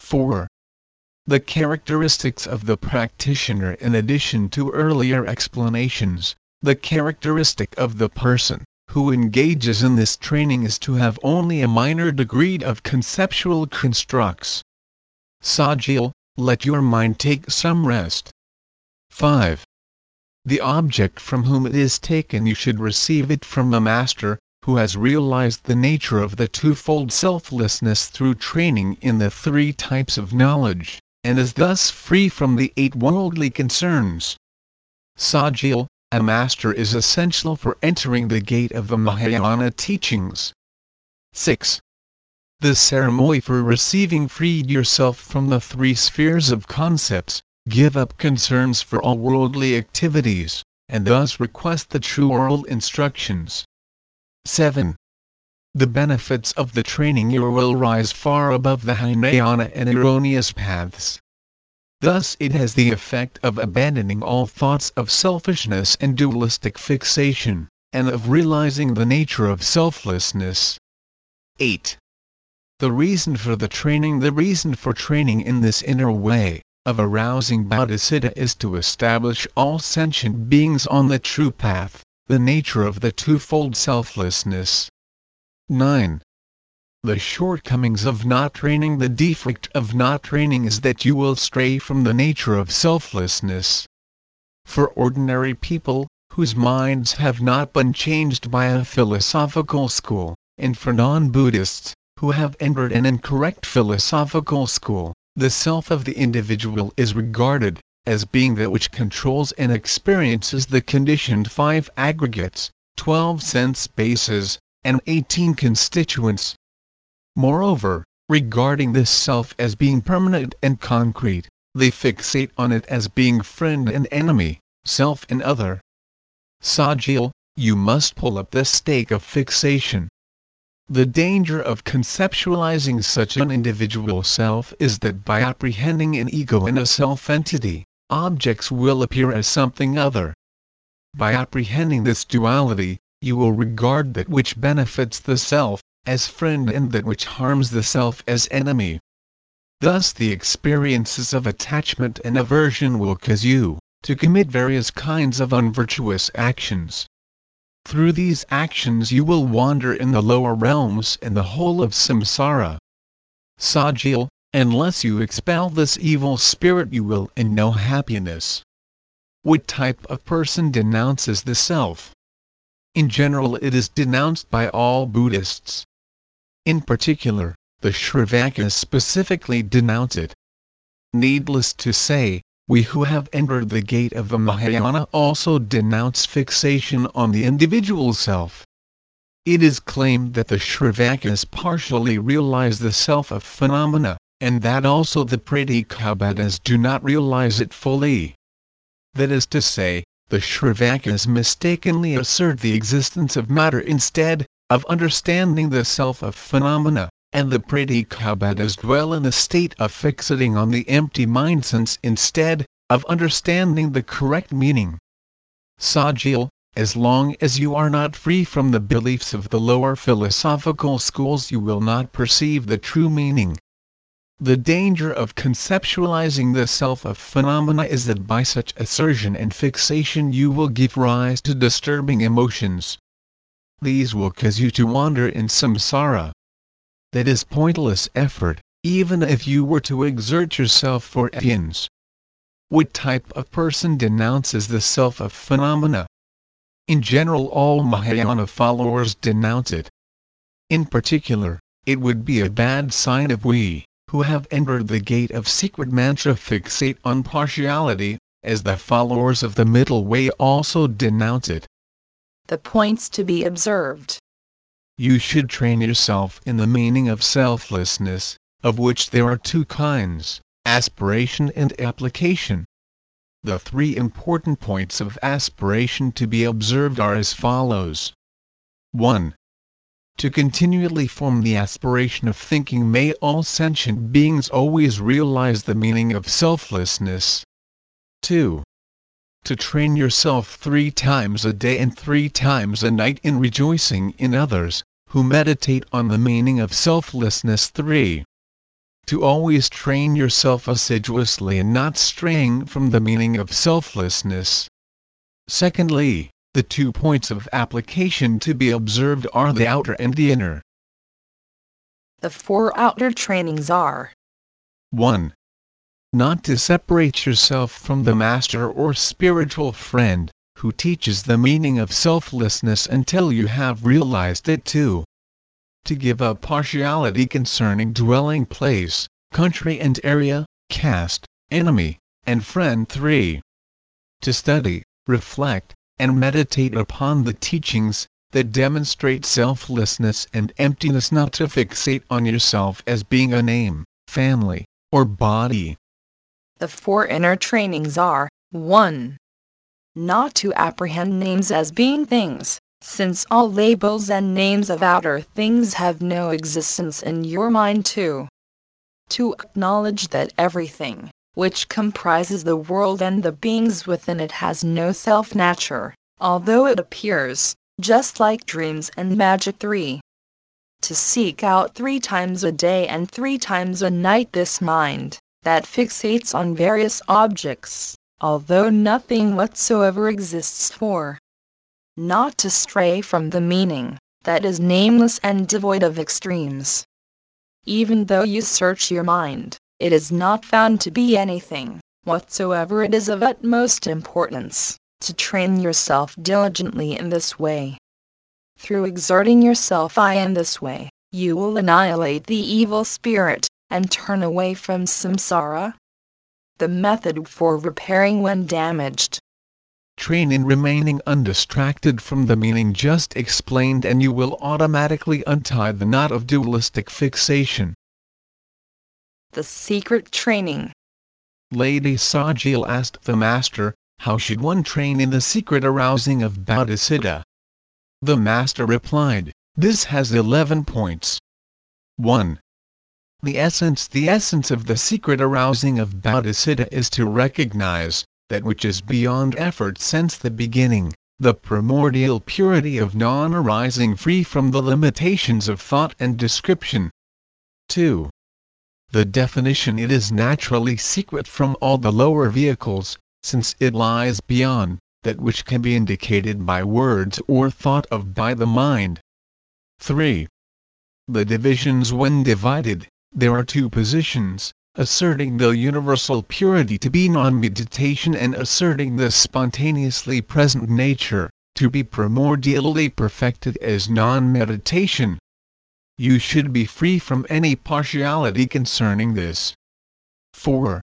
4. The characteristics of the practitioner In addition to earlier explanations, the characteristic of the person who engages in this training is to have only a minor degree of conceptual constructs. Tsogyal, let your mind take some rest. 5. The object from whom it is taken you should receive it from a master, who has realized the nature of the twofold selflessness through training in the three types of knowledge, and is thus free from the eight worldly concerns. Tsogyal, a master is essential for entering the gate of the Mahayana teachings. 6. The ceremony for receiving freed yourself from the three spheres of concepts, give up concerns for all worldly activities, and thus request the true oral instructions. 7. The benefits of the training year will rise far above the Hinayana and erroneous paths. Thus it has the effect of abandoning all thoughts of selfishness and dualistic fixation, and of realizing the nature of selflessness. 8. The reason for the training The reason for training in this inner way, of arousing bodhicitta is to establish all sentient beings on the true path, the nature of the twofold selflessness. 9 the shortcomings of not training the defect of not training is that you will stray from the nature of selflessness. For ordinary people, whose minds have not been changed by a philosophical school, and for non-Buddhists, who have entered an incorrect philosophical school, the self of the individual is regarded as being that which controls and experiences the conditioned five aggregates, 12 sense bases, and 18 constituents, Moreover, regarding this self as being permanent and concrete, they fixate on it as being friend and enemy, self and other. Tsogyal, you must pull up the stake of fixation. The danger of conceptualizing such an individual self is that by apprehending an ego and a self entity, objects will appear as something other. By apprehending this duality, you will regard that which benefits the self as friend and that which harms the self as enemy. Thus the experiences of attachment and aversion will cause you to commit various kinds of unvirtuous actions. Through these actions you will wander in the lower realms and the whole of samsara. Tsogyal, unless you expel this evil spirit you will in no happiness. What type of person denounces the self? In general it is denounced by all Buddhists. In particular, the Shravakas specifically denounce it. Needless to say, we who have entered the gate of the Mahayana also denounce fixation on the individual self. It is claimed that the Shravakas partially realize the self of phenomena, and that also the Pratyekabuddhas do not realize it fully. That is to say, the Shravakas mistakenly assert the existence of matter instead of understanding the self of phenomena, and the Pratyekabuddhas dwell in a state of fixating on the empty mind sense instead of understanding the correct meaning. Tsogyal, as long as you are not free from the beliefs of the lower philosophical schools you will not perceive the true meaning. The danger of conceptualizing the self of phenomena is that by such assertion and fixation you will give rise to disturbing emotions, these will cause you to wander in samsara. That is pointless effort, even if you were to exert yourself for eons. What type of person denounces the self of phenomena? In general all Mahayana followers denounce it. In particular, it would be a bad sign if we, who have entered the gate of secret mantra fixate on partiality, as the followers of the middle way also denounce it the points to be observed. You should train yourself in the meaning of selflessness, of which there are two kinds aspiration and application. The three important points of aspiration to be observed are as follows 1. To continually form the aspiration of thinking may all sentient beings always realize the meaning of selflessness. 2 to train yourself three times a day and three times a night in rejoicing in others, who meditate on the meaning of selflessness 3. To always train yourself assiduously and not straying from the meaning of selflessness. Secondly, the two points of application to be observed are the outer and the inner. The four outer trainings are 1 not to separate yourself from the master or spiritual friend, who teaches the meaning of selflessness until you have realized it too. To give up partiality concerning dwelling place, country and area, caste, enemy, and friend 3. To study, reflect, and meditate upon the teachings that demonstrate selflessness and emptiness not to fixate on yourself as being a name, family, or body. The four inner trainings are 1. Not to apprehend names as being things, since all labels and names of outer things have no existence in your mind, too. To acknowledge that everything, which comprises the world and the beings within it, has no self nature, although it appears, just like dreams and magic. 3. To seek out three times a day and three times a night this mind that fixates on various objects, although nothing whatsoever exists for. Not to stray from the meaning that is nameless and devoid of extremes. Even though you search your mind, it is not found to be anything whatsoever. It is of utmost importance to train yourself diligently in this way. Through exerting yourself I in this way, you will annihilate the evil spirit and turn away from samsara. The method for repairing when damaged. Train in remaining undistracted from the meaning just explained and you will automatically untie the knot of dualistic fixation. The secret training. Lady Tsogyal asked the Master, how should one train in the secret arousing of Bodhicitta? The Master replied, this has 11 points. 1. The essence The essence of the secret arousing of Bodhicitta is to recognize that which is beyond effort since the beginning, the primordial purity of non-arising free from the limitations of thought and description. 2. The definition It is naturally secret from all the lower vehicles, since it lies beyond that which can be indicated by words or thought of by the mind. 3. The divisions when divided, there are two positions, asserting the universal purity to be non-meditation and asserting the spontaneously present nature, to be primordially perfected as non-meditation. You should be free from any partiality concerning this. 4.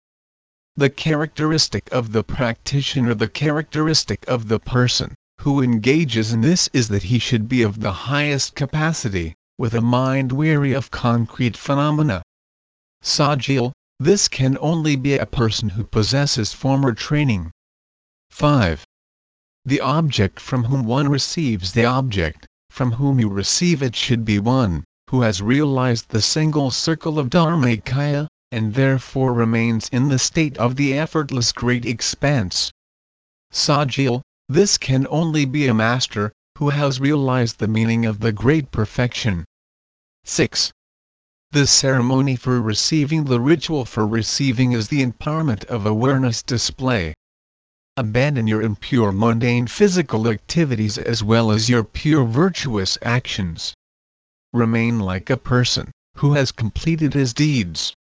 The characteristic of the practitioner The characteristic of the person who engages in this is that he should be of the highest capacity, with a mind weary of concrete phenomena. Tsogyal, this can only be a person who possesses former training. 5. The object from whom one receives the object, from whom you receive it should be one, who has realized the single circle of Dharmakaya, and therefore remains in the state of the effortless great expanse. Tsogyal, this can only be a master, who has realized the meaning of the great perfection. 6. The ceremony for receiving The ritual for receiving is the empowerment of awareness display. Abandon your impure mundane physical activities as well as your pure virtuous actions. Remain like a person who has completed his deeds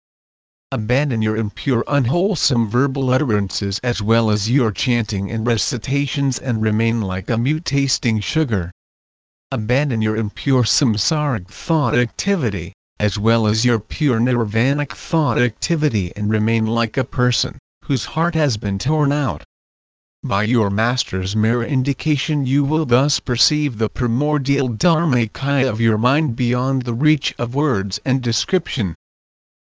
abandon your impure unwholesome verbal utterances as well as your chanting and recitations and remain like a mute tasting sugar. Abandon your impure samsaric thought activity, as well as your pure nirvanic thought activity and remain like a person, whose heart has been torn out. By your master's mere indication you will thus perceive the primordial dharmakaya of your mind beyond the reach of words and description.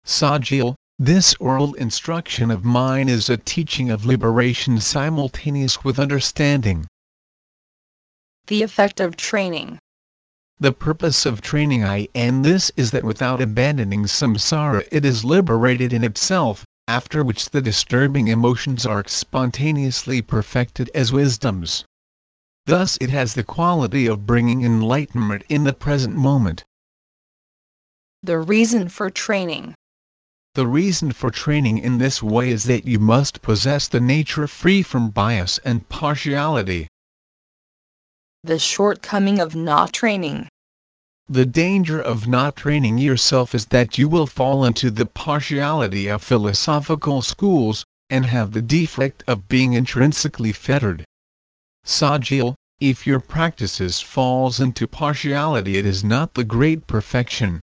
Tsogyal, this oral instruction of mine is a teaching of liberation simultaneous with understanding. The effect of training. The purpose of training I and this is that without abandoning samsara it is liberated in itself, after which the disturbing emotions are spontaneously perfected as wisdoms. Thus it has the quality of bringing enlightenment in the present moment. The reason for training. The reason for training in this way is that you must possess the nature free from bias and partiality. The shortcoming of not training. The danger of not training yourself is that you will fall into the partiality of philosophical schools, and have the defect of being intrinsically fettered. Tsogyal, if your practices falls into partiality it is not the great perfection.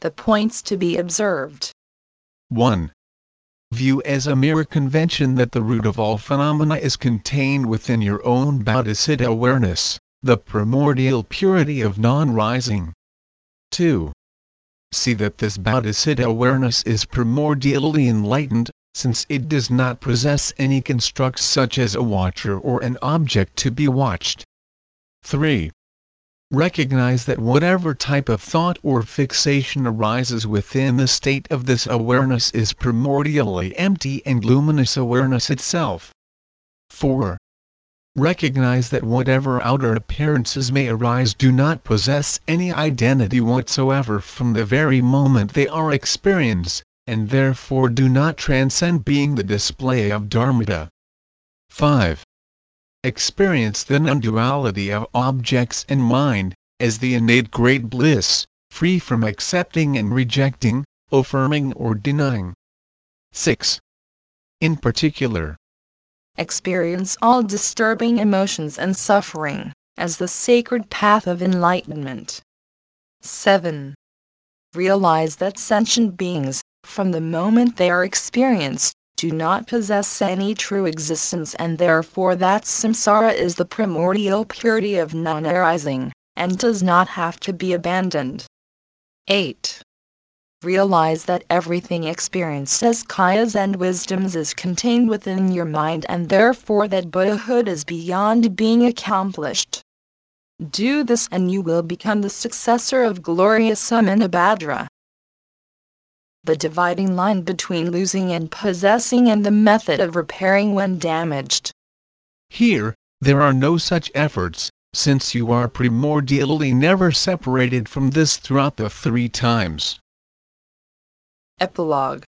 The points to be observed. 1. View as a mere convention that the root of all phenomena is contained within your own Bodhicitta awareness, the primordial purity of non-rising. 2. See that this Bodhicitta awareness is primordially enlightened, since it does not possess any constructs such as a watcher or an object to be watched. 3. Recognize that whatever type of thought or fixation arises within the state of this awareness is primordially empty and luminous awareness itself. 4. Recognize that whatever outer appearances may arise do not possess any identity whatsoever from the very moment they are experienced, and therefore do not transcend being the display of dharmata. 5. Experience the non-duality of objects and mind, as the innate great bliss, free from accepting and rejecting, affirming or denying. 6. In particular, experience all disturbing emotions and suffering, as the sacred path of enlightenment. 7. Realize that sentient beings, from the moment they are experienced, do not possess any true existence and therefore that samsara is the primordial purity of non-arising, and does not have to be abandoned. 8. Realize that everything experienced as kayas and wisdoms is contained within your mind and therefore that Buddhahood is beyond being accomplished. Do this and you will become the successor of glorious Samantabhadra the dividing line between losing and possessing and the method of repairing when damaged. Here, there are no such efforts, since you are primordially never separated from this throughout the three times. Epilogue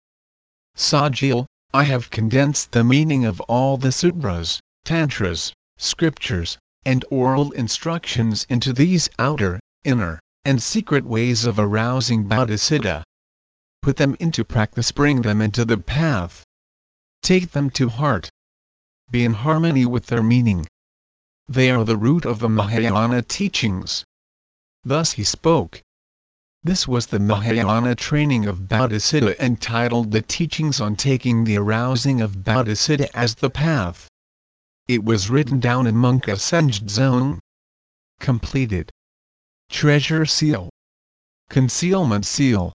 Tsogyal, I have condensed the meaning of all the sutras, tantras, scriptures, and oral instructions into these outer, inner, and secret ways of arousing bodhicitta put them into practice bring them into the path. Take them to heart. Be in harmony with their meaning. They are the root of the Mahayana teachings. Thus he spoke. This was the Mahayana training of bodhicitta entitled The Teachings on Taking the Arousing of bodhicitta as the Path. It was written down in Monka Senge Dzong. Completed. Treasure Seal. Concealment Seal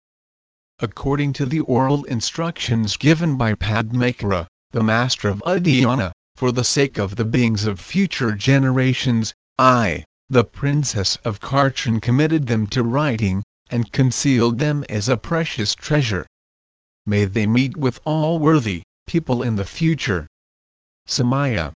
according to the oral instructions given by Padmakara, the master of Uddiyana, for the sake of the beings of future generations, I, the princess of Kharchen committed them to writing, and concealed them as a precious treasure. May they meet with all worthy people in the future. Samaya